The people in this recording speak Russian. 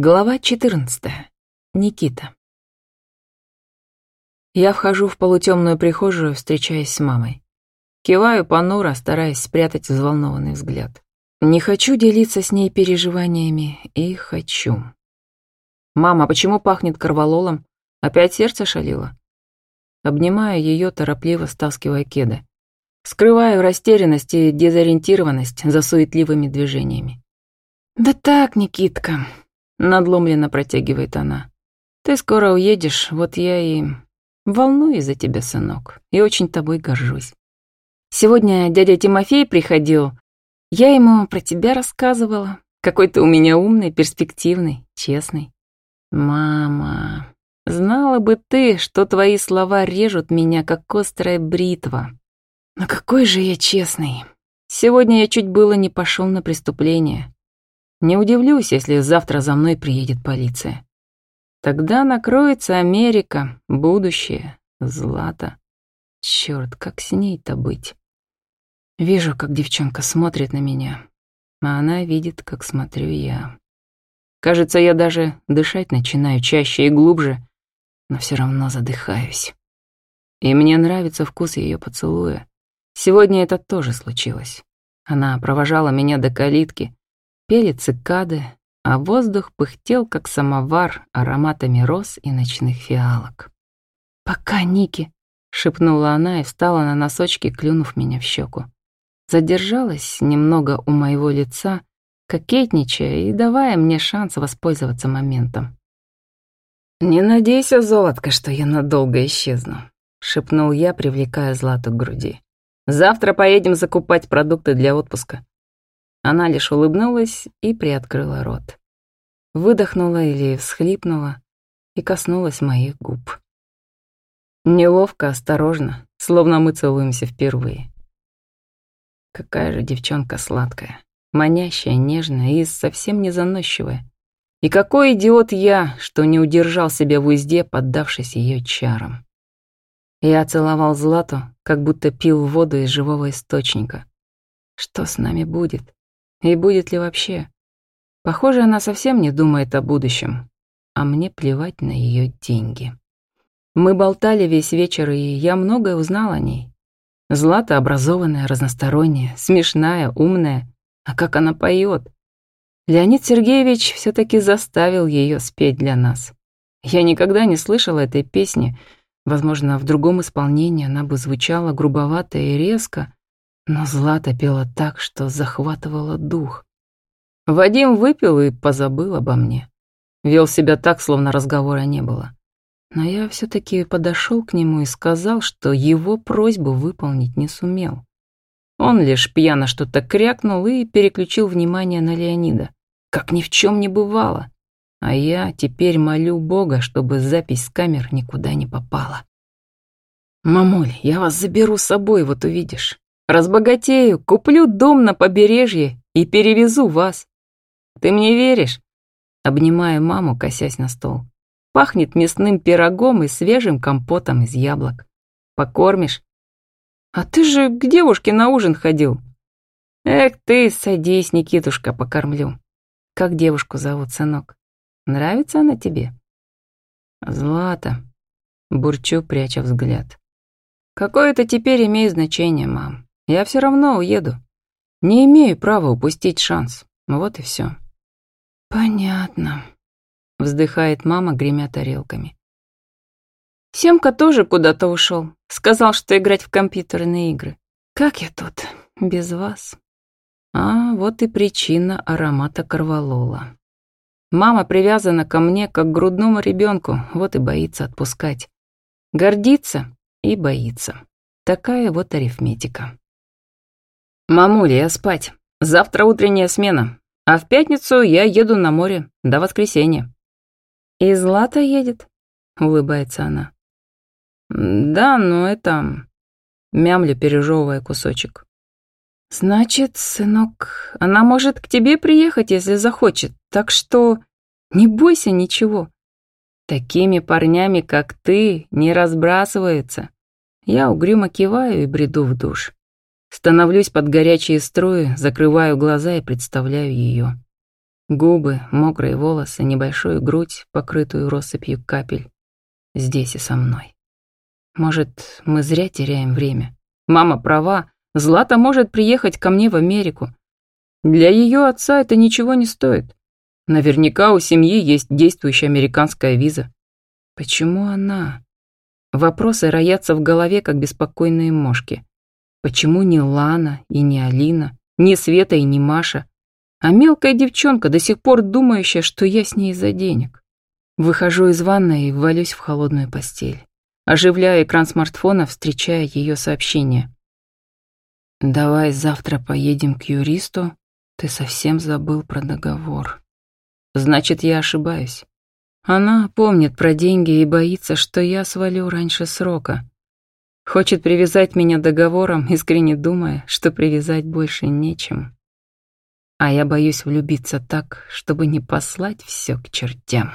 Глава 14. Никита. Я вхожу в полутемную прихожую, встречаясь с мамой. Киваю понуро, стараясь спрятать взволнованный взгляд. Не хочу делиться с ней переживаниями, и хочу. «Мама, почему пахнет корвалолом? Опять сердце шалило?» Обнимаю ее, торопливо стаскивая кеды. Скрываю растерянность и дезориентированность за суетливыми движениями. «Да так, Никитка», Надломленно протягивает она. Ты скоро уедешь, вот я и... Волнуюсь за тебя, сынок, и очень тобой горжусь. Сегодня дядя Тимофей приходил. Я ему про тебя рассказывала. Какой ты у меня умный, перспективный, честный. Мама, знала бы ты, что твои слова режут меня, как острая бритва. Но какой же я честный. Сегодня я чуть было не пошел на преступление. Не удивлюсь, если завтра за мной приедет полиция. Тогда накроется Америка, будущее, Злата. Черт, как с ней-то быть? Вижу, как девчонка смотрит на меня, а она видит, как смотрю я. Кажется, я даже дышать начинаю чаще и глубже, но все равно задыхаюсь. И мне нравится вкус ее поцелуя. Сегодня это тоже случилось. Она провожала меня до калитки, Пели цикады, а воздух пыхтел, как самовар, ароматами роз и ночных фиалок. «Пока, Ники!» — шепнула она и встала на носочки, клюнув меня в щеку. Задержалась немного у моего лица, кокетничая и давая мне шанс воспользоваться моментом. «Не надейся, золотко, что я надолго исчезну», — шепнул я, привлекая Злату к груди. «Завтра поедем закупать продукты для отпуска. Она лишь улыбнулась и приоткрыла рот. Выдохнула или всхлипнула и коснулась моих губ. Неловко, осторожно, словно мы целуемся впервые. Какая же девчонка сладкая, манящая, нежная и совсем не заносчивая. И какой идиот я, что не удержал себя в узде, поддавшись ее чарам. Я целовал Злату, как будто пил воду из живого источника. Что с нами будет? И будет ли вообще? Похоже, она совсем не думает о будущем, а мне плевать на ее деньги. Мы болтали весь вечер, и я многое узнал о ней. Злата образованная, разносторонняя, смешная, умная. А как она поет? Леонид Сергеевич все таки заставил ее спеть для нас. Я никогда не слышала этой песни. Возможно, в другом исполнении она бы звучала грубовато и резко, но Злата пела так, что захватывала дух. Вадим выпил и позабыл обо мне. Вел себя так, словно разговора не было. Но я все таки подошел к нему и сказал, что его просьбу выполнить не сумел. Он лишь пьяно что-то крякнул и переключил внимание на Леонида, как ни в чем не бывало. А я теперь молю Бога, чтобы запись с камер никуда не попала. «Мамуль, я вас заберу с собой, вот увидишь. Разбогатею, куплю дом на побережье и перевезу вас. Ты мне веришь?» Обнимаю маму, косясь на стол. Пахнет мясным пирогом и свежим компотом из яблок. Покормишь? А ты же к девушке на ужин ходил. Эх ты, садись, Никитушка, покормлю. Как девушку зовут, сынок? Нравится она тебе? Злата. Бурчу, пряча взгляд. Какое это теперь имеет значение, мам? Я все равно уеду. Не имею права упустить шанс. Вот и все. Понятно. Вздыхает мама, гремя тарелками. Семка тоже куда-то ушел. Сказал, что играть в компьютерные игры. Как я тут без вас? А вот и причина аромата корвалола. Мама привязана ко мне, как к грудному ребенку, вот и боится отпускать. Гордится и боится. Такая вот арифметика. «Мамуля, я спать. Завтра утренняя смена. А в пятницу я еду на море до воскресенья». «И Злата едет?» — улыбается она. «Да, но это...» — мямля, пережевывая кусочек. «Значит, сынок, она может к тебе приехать, если захочет, так что не бойся ничего. Такими парнями, как ты, не разбрасываются». Я угрюмо киваю и бреду в душ. Становлюсь под горячие струи, закрываю глаза и представляю ее. Губы, мокрые волосы, небольшую грудь, покрытую россыпью капель. Здесь и со мной. Может, мы зря теряем время. Мама права, Злата может приехать ко мне в Америку. Для ее отца это ничего не стоит. Наверняка у семьи есть действующая американская виза. Почему она? Вопросы роятся в голове, как беспокойные мошки. Почему не Лана и не Алина, не Света и не Маша, а мелкая девчонка, до сих пор думающая, что я с ней из-за денег? Выхожу из ванной и валюсь в холодную постель. Оживляю экран смартфона, встречая ее сообщение. «Давай завтра поедем к юристу. Ты совсем забыл про договор». Значит, я ошибаюсь. Она помнит про деньги и боится, что я свалю раньше срока. Хочет привязать меня договором, искренне думая, что привязать больше нечем. А я боюсь влюбиться так, чтобы не послать все к чертям.